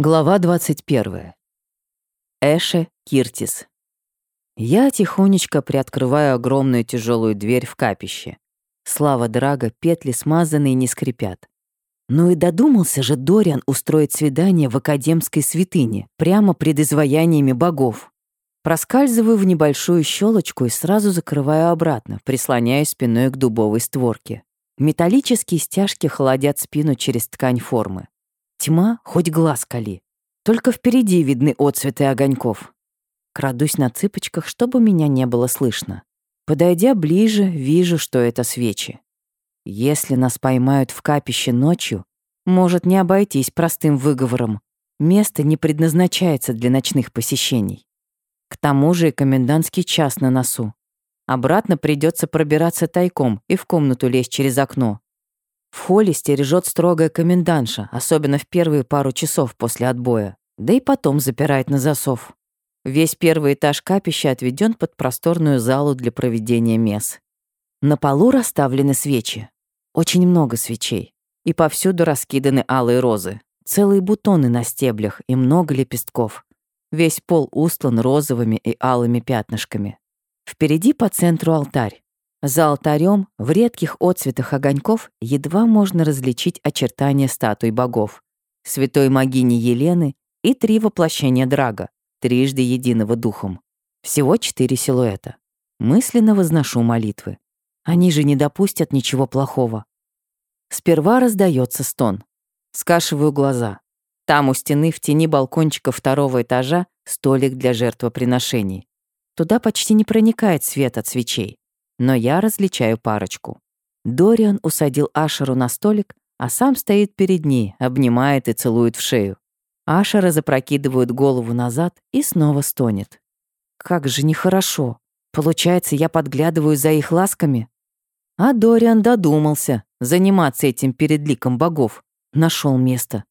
Глава 21. Эше Киртис. Я тихонечко приоткрываю огромную тяжелую дверь в капище. Слава Драга, петли смазанные не скрипят. Ну и додумался же Дориан устроить свидание в академской святыне, прямо пред изваяниями богов. Проскальзываю в небольшую щелочку и сразу закрываю обратно, прислоняясь спиной к дубовой створке. Металлические стяжки холодят спину через ткань формы. Тьма, хоть глаз кали. Только впереди видны отцветы огоньков. Крадусь на цыпочках, чтобы меня не было слышно. Подойдя ближе, вижу, что это свечи. Если нас поймают в капище ночью, может не обойтись простым выговором. Место не предназначается для ночных посещений. К тому же и комендантский час на носу. Обратно придется пробираться тайком и в комнату лезть через окно. В холле стережет строгая комендантша, особенно в первые пару часов после отбоя, да и потом запирает на засов. Весь первый этаж капища отведен под просторную залу для проведения мес. На полу расставлены свечи. Очень много свечей. И повсюду раскиданы алые розы. Целые бутоны на стеблях и много лепестков. Весь пол устлан розовыми и алыми пятнышками. Впереди по центру алтарь. За алтарем в редких отцветах огоньков едва можно различить очертания статуй богов. Святой могини Елены и три воплощения Драга, трижды единого духом. Всего четыре силуэта. Мысленно возношу молитвы. Они же не допустят ничего плохого. Сперва раздается стон. Скашиваю глаза. Там у стены в тени балкончика второго этажа столик для жертвоприношений. Туда почти не проникает свет от свечей но я различаю парочку. Дориан усадил Ашеру на столик, а сам стоит перед ней, обнимает и целует в шею. Ашера запрокидывает голову назад и снова стонет. Как же нехорошо. Получается, я подглядываю за их ласками? А Дориан додумался заниматься этим перед ликом богов. Нашел место.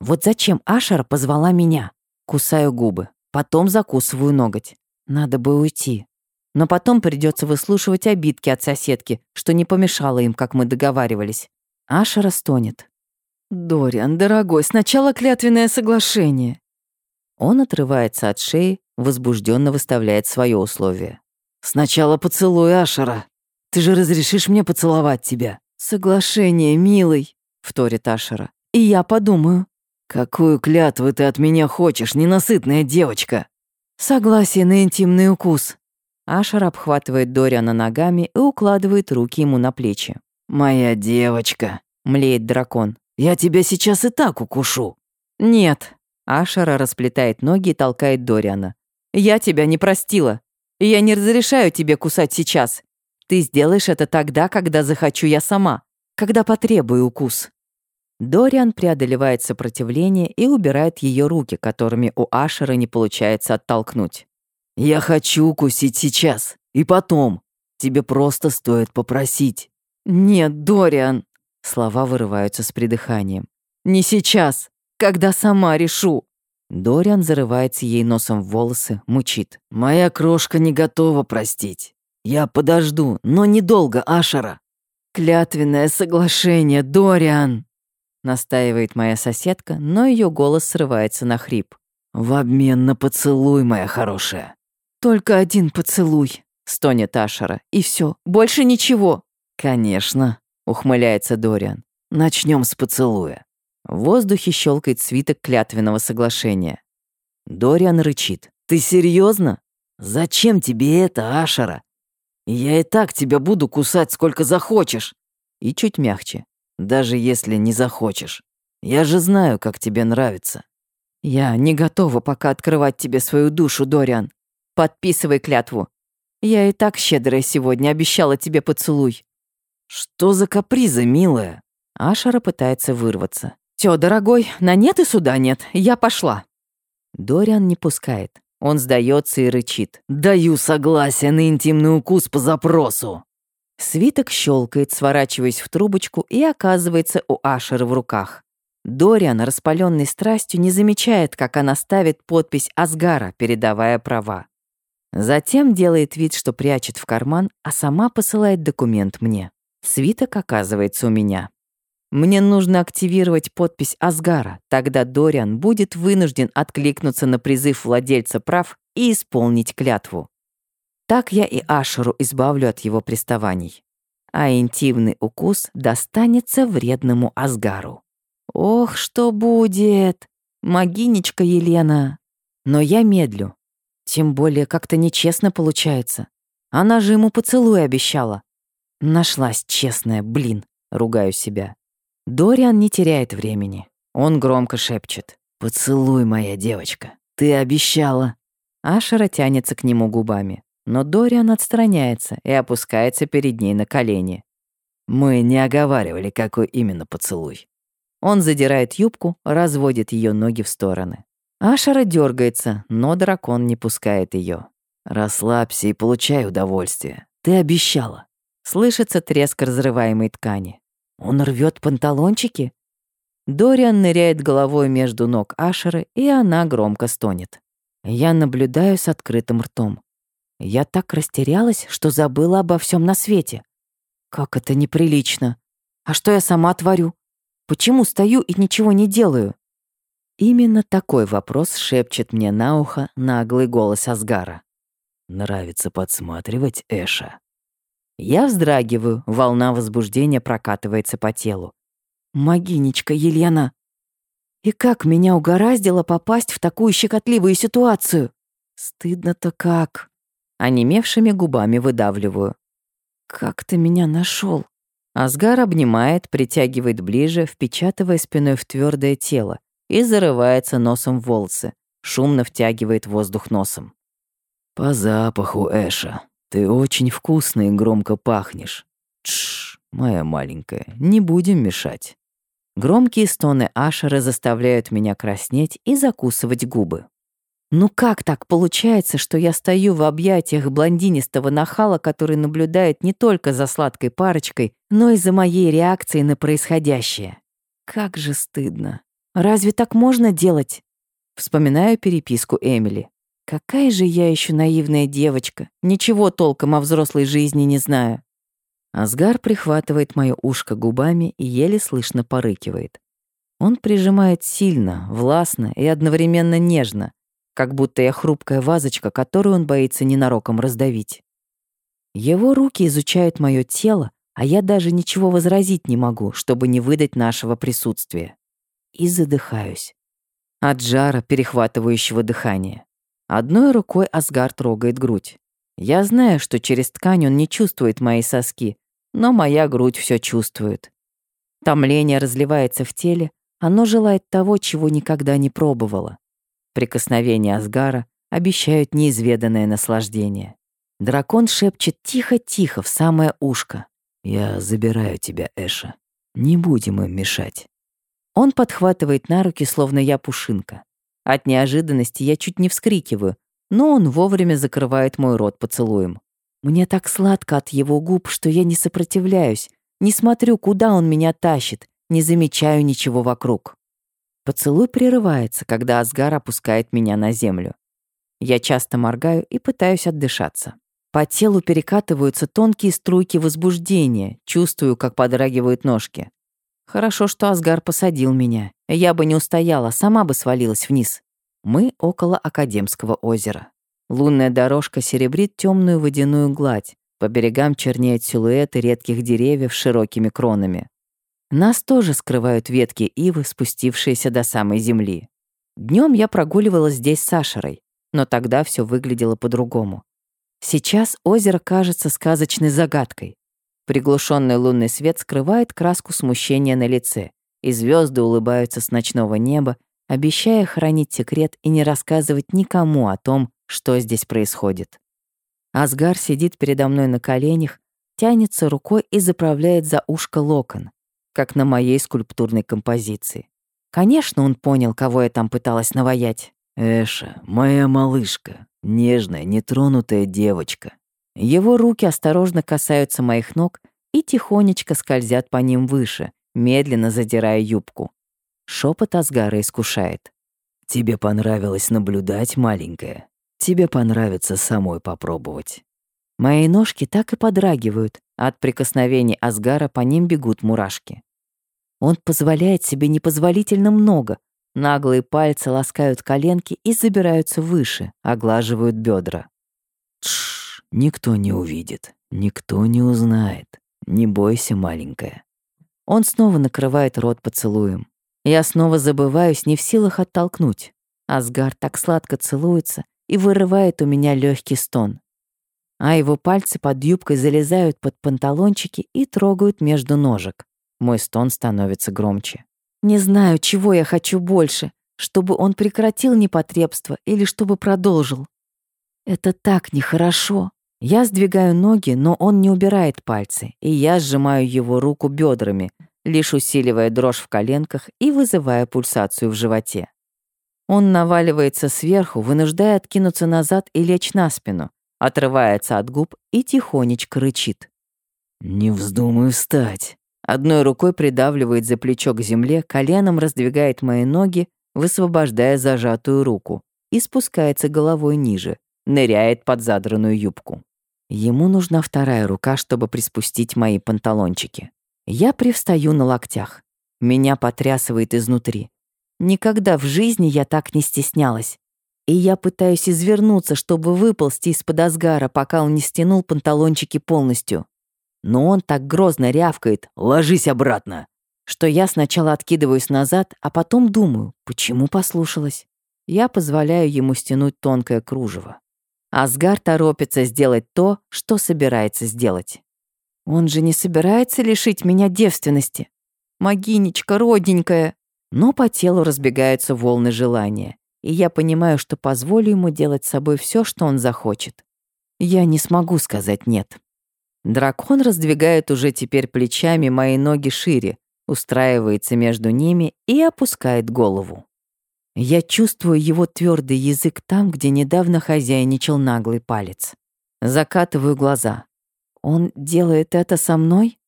Вот зачем Ашера позвала меня? Кусаю губы, потом закусываю ноготь. Надо бы уйти. Но потом придется выслушивать обидки от соседки, что не помешало им, как мы договаривались. Аша растонет. «Дориан, дорогой, сначала клятвенное соглашение». Он отрывается от шеи, возбужденно выставляет свое условие. «Сначала поцелуй Ашера. Ты же разрешишь мне поцеловать тебя?» «Соглашение, милый», — вторит Ашера. «И я подумаю». «Какую клятву ты от меня хочешь, ненасытная девочка?» «Согласие на интимный укус», Ашер обхватывает Дориана ногами и укладывает руки ему на плечи. «Моя девочка», — млеет дракон. «Я тебя сейчас и так укушу». «Нет». Ашера расплетает ноги и толкает Дориана. «Я тебя не простила. Я не разрешаю тебе кусать сейчас. Ты сделаешь это тогда, когда захочу я сама, когда потребую укус». Дориан преодолевает сопротивление и убирает ее руки, которыми у Ашера не получается оттолкнуть. Я хочу укусить сейчас. И потом. Тебе просто стоит попросить. Нет, Дориан. Слова вырываются с придыханием. Не сейчас. Когда сама решу. Дориан зарывается ей носом в волосы, мучит. «Моя крошка не готова простить. Я подожду, но недолго, Ашера». «Клятвенное соглашение, Дориан!» Настаивает моя соседка, но ее голос срывается на хрип. «В обмен на поцелуй, моя хорошая. «Только один поцелуй», — стонет Ашера, — «и все, больше ничего». «Конечно», — ухмыляется Дориан. Начнем с поцелуя». В воздухе щелкает свиток клятвенного соглашения. Дориан рычит. «Ты серьезно? Зачем тебе это, Ашера? Я и так тебя буду кусать сколько захочешь». И чуть мягче. «Даже если не захочешь. Я же знаю, как тебе нравится». «Я не готова пока открывать тебе свою душу, Дориан. Подписывай клятву. Я и так щедрая сегодня обещала тебе поцелуй. Что за каприза, милая? Ашара пытается вырваться. Всё, дорогой, на нет и суда нет. Я пошла. Дориан не пускает. Он сдается и рычит. «Даю согласие на интимный укус по запросу!» Свиток щелкает, сворачиваясь в трубочку, и оказывается у Ашера в руках. Дориан, распаленный страстью, не замечает, как она ставит подпись Асгара, передавая права. Затем делает вид, что прячет в карман, а сама посылает документ мне. Свиток оказывается у меня. Мне нужно активировать подпись Асгара, тогда Дориан будет вынужден откликнуться на призыв владельца прав и исполнить клятву. Так я и Ашеру избавлю от его приставаний. А интимный укус достанется вредному Асгару. Ох, что будет! Могинечка Елена! Но я медлю. Тем более как-то нечестно получается. Она же ему поцелуй обещала. Нашлась честная, блин, ругаю себя. Дориан не теряет времени. Он громко шепчет. «Поцелуй, моя девочка, ты обещала». Ашера тянется к нему губами, но Дориан отстраняется и опускается перед ней на колени. Мы не оговаривали, какой именно поцелуй. Он задирает юбку, разводит ее ноги в стороны. Ашера дергается, но дракон не пускает ее. «Расслабься и получай удовольствие. Ты обещала». Слышится треск разрываемой ткани. Он рвет панталончики? Дориан ныряет головой между ног Ашеры, и она громко стонет. Я наблюдаю с открытым ртом. Я так растерялась, что забыла обо всем на свете. Как это неприлично. А что я сама творю? Почему стою и ничего не делаю? Именно такой вопрос шепчет мне на ухо наглый голос Асгара. «Нравится подсматривать Эша?» Я вздрагиваю, волна возбуждения прокатывается по телу. «Могинечка Елена!» И как меня угораздило попасть в такую щекотливую ситуацию? Стыдно-то как. Онемевшими губами выдавливаю. Как ты меня нашел? Асгар обнимает, притягивает ближе, впечатывая спиной в твердое тело и зарывается носом в волосы, шумно втягивает воздух носом. «По запаху, Эша», ты очень вкусно и громко пахнешь. Тш, моя маленькая, не будем мешать. Громкие стоны Ашера заставляют меня краснеть и закусывать губы. Ну как так получается, что я стою в объятиях блондинистого нахала, который наблюдает не только за сладкой парочкой, но и за моей реакцией на происходящее? Как же стыдно. Разве так можно делать? Вспоминаю переписку Эмили. Какая же я еще наивная девочка, ничего толком о взрослой жизни не знаю. Асгар прихватывает моё ушко губами и еле слышно порыкивает. Он прижимает сильно, властно и одновременно нежно, как будто я хрупкая вазочка, которую он боится ненароком раздавить. Его руки изучают мое тело, а я даже ничего возразить не могу, чтобы не выдать нашего присутствия. И задыхаюсь. От жара, перехватывающего дыхание. Одной рукой Асгар трогает грудь. Я знаю, что через ткань он не чувствует мои соски, но моя грудь все чувствует. Томление разливается в теле, оно желает того, чего никогда не пробовало. Прикосновения Асгара обещают неизведанное наслаждение. Дракон шепчет тихо-тихо в самое ушко. «Я забираю тебя, Эша. Не будем им мешать». Он подхватывает на руки, словно я пушинка. От неожиданности я чуть не вскрикиваю, но он вовремя закрывает мой рот поцелуем. Мне так сладко от его губ, что я не сопротивляюсь, не смотрю, куда он меня тащит, не замечаю ничего вокруг. Поцелуй прерывается, когда Асгар опускает меня на землю. Я часто моргаю и пытаюсь отдышаться. По телу перекатываются тонкие струйки возбуждения, чувствую, как подрагивают ножки. Хорошо, что Асгар посадил меня. Я бы не устояла, сама бы свалилась вниз. Мы около Академского озера. Лунная дорожка серебрит темную водяную гладь. По берегам чернеют силуэты редких деревьев широкими кронами. Нас тоже скрывают ветки ивы, спустившиеся до самой земли. Днем я прогуливалась здесь с Ашерой, но тогда все выглядело по-другому. Сейчас озеро кажется сказочной загадкой. Приглушенный лунный свет скрывает краску смущения на лице, и звезды улыбаются с ночного неба, обещая хранить секрет и не рассказывать никому о том, что здесь происходит. Асгар сидит передо мной на коленях, тянется рукой и заправляет за ушко локон, как на моей скульптурной композиции. Конечно, он понял, кого я там пыталась наваять. «Эша, моя малышка, нежная, нетронутая девочка. Его руки осторожно касаются моих ног и тихонечко скользят по ним выше, медленно задирая юбку. Шепот Асгара искушает. «Тебе понравилось наблюдать, маленькая? Тебе понравится самой попробовать». Мои ножки так и подрагивают, от прикосновений Асгара по ним бегут мурашки. Он позволяет себе непозволительно много. Наглые пальцы ласкают коленки и забираются выше, оглаживают бедра. Тш, никто не увидит, никто не узнает. Не бойся, маленькая. Он снова накрывает рот поцелуем. Я снова забываюсь, не в силах оттолкнуть. Асгар так сладко целуется и вырывает у меня легкий стон. А его пальцы под юбкой залезают под панталончики и трогают между ножек. Мой стон становится громче. Не знаю, чего я хочу больше, чтобы он прекратил непотребство или чтобы продолжил. Это так нехорошо. Я сдвигаю ноги, но он не убирает пальцы, и я сжимаю его руку бедрами, лишь усиливая дрожь в коленках и вызывая пульсацию в животе. Он наваливается сверху, вынуждая откинуться назад и лечь на спину, отрывается от губ и тихонечко рычит. «Не вздумай встать». Одной рукой придавливает за плечо к земле, коленом раздвигает мои ноги, высвобождая зажатую руку, и спускается головой ниже, ныряет под задранную юбку. Ему нужна вторая рука, чтобы приспустить мои панталончики. Я привстаю на локтях. Меня потрясывает изнутри. Никогда в жизни я так не стеснялась. И я пытаюсь извернуться, чтобы выползти из-под Асгара, пока он не стянул панталончики полностью. Но он так грозно рявкает «Ложись обратно!», что я сначала откидываюсь назад, а потом думаю, почему послушалась. Я позволяю ему стянуть тонкое кружево. Асгар торопится сделать то, что собирается сделать. Он же не собирается лишить меня девственности. Могинечка родненькая. Но по телу разбегаются волны желания, и я понимаю, что позволю ему делать с собой все, что он захочет. Я не смогу сказать «нет». Дракон раздвигает уже теперь плечами мои ноги шире, устраивается между ними и опускает голову. Я чувствую его твердый язык там, где недавно хозяйничал наглый палец. Закатываю глаза. Он делает это со мной?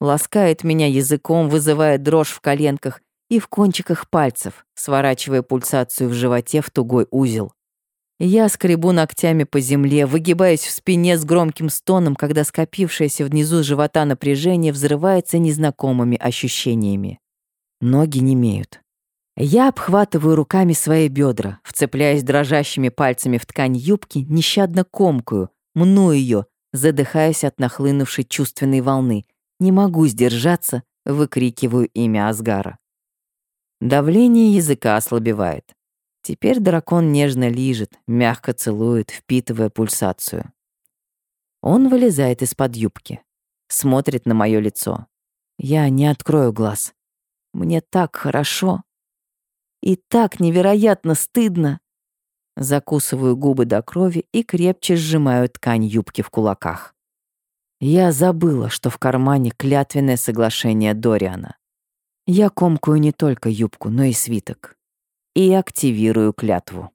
Ласкает меня языком, вызывая дрожь в коленках и в кончиках пальцев, сворачивая пульсацию в животе в тугой узел. Я скребу ногтями по земле, выгибаясь в спине с громким стоном, когда скопившееся внизу живота напряжение взрывается незнакомыми ощущениями. Ноги немеют. Я обхватываю руками свои бедра, вцепляясь дрожащими пальцами в ткань юбки, нещадно комкую, мну ее, задыхаясь от нахлынувшей чувственной волны. Не могу сдержаться, выкрикиваю имя Асгара. Давление языка ослабевает. Теперь дракон нежно лижет, мягко целует, впитывая пульсацию. Он вылезает из-под юбки, смотрит на мое лицо. Я не открою глаз. Мне так хорошо. И так невероятно стыдно. Закусываю губы до крови и крепче сжимаю ткань юбки в кулаках. Я забыла, что в кармане клятвенное соглашение Дориана. Я комкую не только юбку, но и свиток. И активирую клятву.